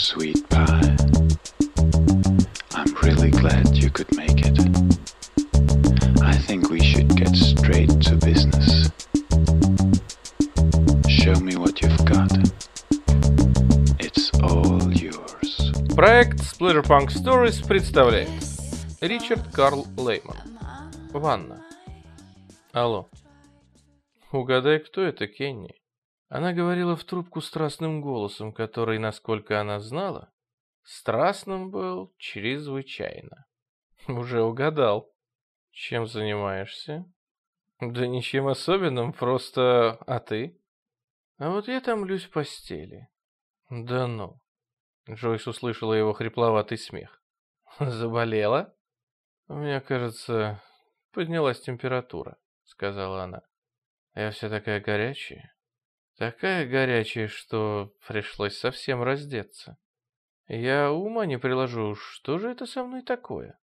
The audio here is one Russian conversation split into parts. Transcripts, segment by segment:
sweet pie. I'm really glad you could make it. I think we should get straight to business. Show me what you've got. It's all yours. Проект Splatterpunk Stories представляет Ричард Карл Лейман Ванна Алло Угадай, кто это, Кенни? Она говорила в трубку страстным голосом, который, насколько она знала, страстным был чрезвычайно. Уже угадал. Чем занимаешься? Да ничем особенным, просто... А ты? А вот я томлюсь в постели. Да ну. Джойс услышала его хрипловатый смех. Заболела? У меня, кажется, поднялась температура, сказала она. Я вся такая горячая. Такая горячая, что пришлось совсем раздеться. Я ума не приложу, что же это со мной такое?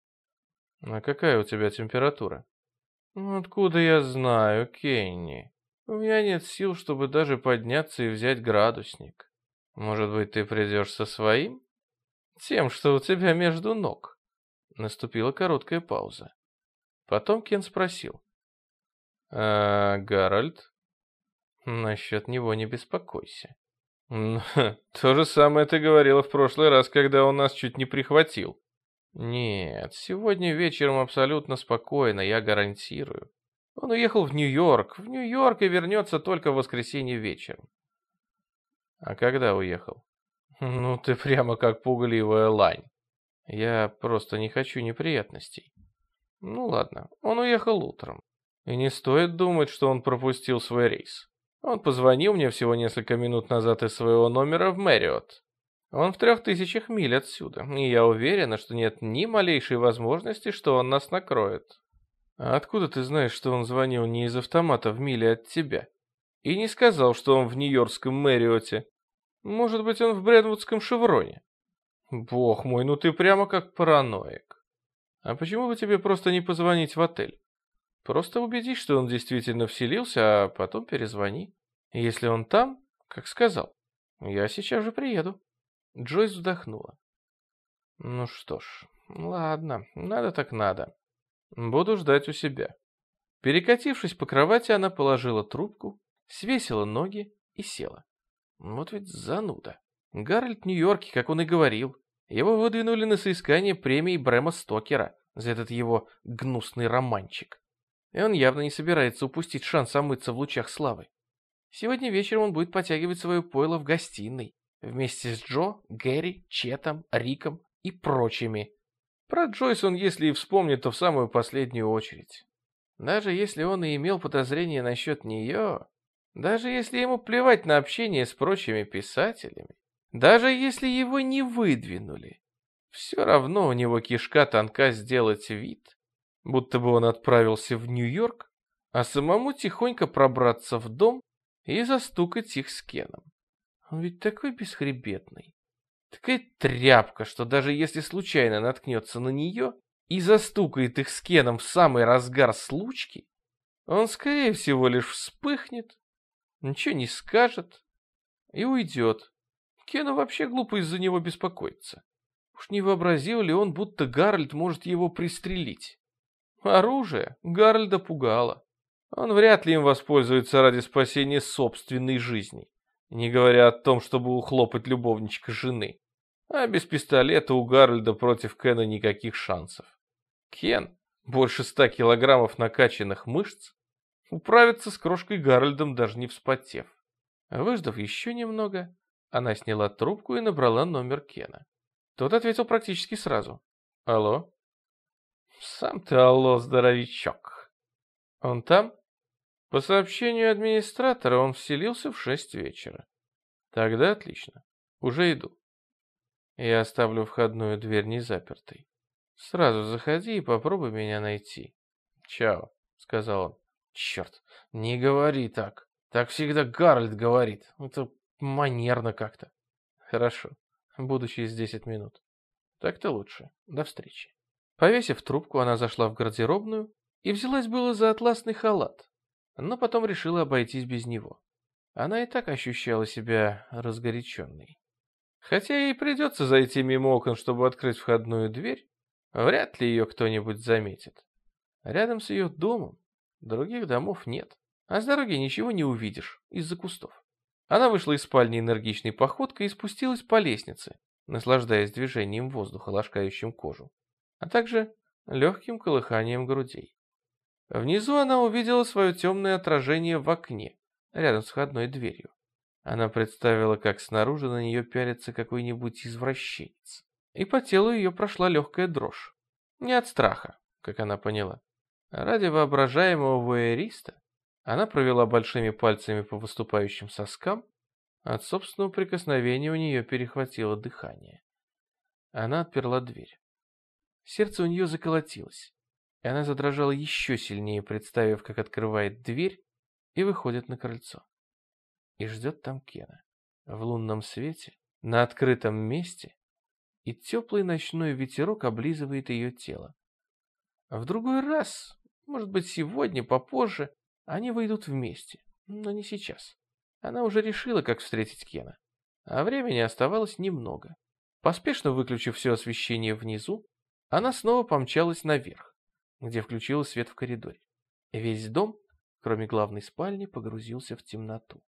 А какая у тебя температура? Откуда я знаю, Кенни? У меня нет сил, чтобы даже подняться и взять градусник. Может быть, ты придешь со своим? Тем, что у тебя между ног. Наступила короткая пауза. Потом Кен спросил. «А, Гарольд?» Насчет него не беспокойся. То же самое ты говорила в прошлый раз, когда он нас чуть не прихватил. Нет, сегодня вечером абсолютно спокойно, я гарантирую. Он уехал в Нью-Йорк, в Нью-Йорк и вернется только в воскресенье вечером. А когда уехал? Ну, ты прямо как пугливая лань. Я просто не хочу неприятностей. Ну ладно, он уехал утром. И не стоит думать, что он пропустил свой рейс. Он позвонил мне всего несколько минут назад из своего номера в Мэриот. Он в трех тысячах миль отсюда, и я уверена, что нет ни малейшей возможности, что он нас накроет. А откуда ты знаешь, что он звонил не из автомата в миле от тебя? И не сказал, что он в нью-йоркском Мэриоте. Может быть, он в Брэдвудском Шевроне? Бог мой, ну ты прямо как параноик. А почему бы тебе просто не позвонить в отель? Просто убедись, что он действительно вселился, а потом перезвони. Если он там, как сказал, я сейчас же приеду. Джойс вздохнула. Ну что ж, ладно, надо так надо. Буду ждать у себя. Перекатившись по кровати, она положила трубку, свесила ноги и села. Вот ведь зануда. Гарольд Нью-Йорке, как он и говорил. Его выдвинули на соискание премии Брэма Стокера за этот его гнусный романчик и он явно не собирается упустить шанс омыться в лучах славы. Сегодня вечером он будет потягивать свое пойло в гостиной, вместе с Джо, Гэри, Четом, Риком и прочими. Про Джойс он, если и вспомнит, то в самую последнюю очередь. Даже если он и имел подозрения насчет нее, даже если ему плевать на общение с прочими писателями, даже если его не выдвинули, все равно у него кишка тонка сделать вид, будто бы он отправился в Нью-Йорк, а самому тихонько пробраться в дом и застукать их с Кеном. Он ведь такой бесхребетный. Такая тряпка, что даже если случайно наткнется на нее и застукает их с Кеном в самый разгар случки, он, скорее всего, лишь вспыхнет, ничего не скажет и уйдет. Кену вообще глупо из-за него беспокоиться. Уж не вообразил ли он, будто Гарольд может его пристрелить? Оружие Гарольда пугало. Он вряд ли им воспользуется ради спасения собственной жизни, не говоря о том, чтобы ухлопать любовничка жены. А без пистолета у Гарольда против Кена никаких шансов. Кен, больше ста килограммов накачанных мышц, управится с крошкой Гарольдом, даже не вспотев. Выждав еще немного, она сняла трубку и набрала номер Кена. Тот ответил практически сразу. «Алло?» Сам ты алло, здоровичок. Он там? По сообщению администратора, он вселился в шесть вечера. Тогда отлично. Уже иду. Я оставлю входную дверь незапертой. Сразу заходи и попробуй меня найти. Чао, сказал он. Черт, не говори так. Так всегда Гарольд говорит. Это манерно как-то. Хорошо. Буду через десять минут. Так-то лучше. До встречи. Повесив трубку, она зашла в гардеробную и взялась было за атласный халат, но потом решила обойтись без него. Она и так ощущала себя разгоряченной. Хотя ей придется зайти мимо окон, чтобы открыть входную дверь, вряд ли ее кто-нибудь заметит. Рядом с ее домом других домов нет, а с дороги ничего не увидишь из-за кустов. Она вышла из спальни энергичной походкой и спустилась по лестнице, наслаждаясь движением воздуха, ласкающим кожу, а также легким колыханием грудей. Внизу она увидела свое темное отражение в окне, рядом с входной дверью. Она представила, как снаружи на нее пялится какой-нибудь извращенец. И по телу ее прошла легкая дрожь. Не от страха, как она поняла. А ради воображаемого вуэриста она провела большими пальцами по выступающим соскам. От собственного прикосновения у нее перехватило дыхание. Она отперла дверь. Сердце у нее заколотилось, и она задрожала еще сильнее, представив, как открывает дверь и выходит на крыльцо. И ждет там Кена. В лунном свете, на открытом месте, и теплый ночной ветерок облизывает ее тело. В другой раз, может быть сегодня, попозже, они выйдут вместе, но не сейчас. Она уже решила, как встретить Кена. А времени оставалось немного. Поспешно выключив все освещение внизу, она снова помчалась наверх, где включила свет в коридоре. Весь дом, кроме главной спальни, погрузился в темноту.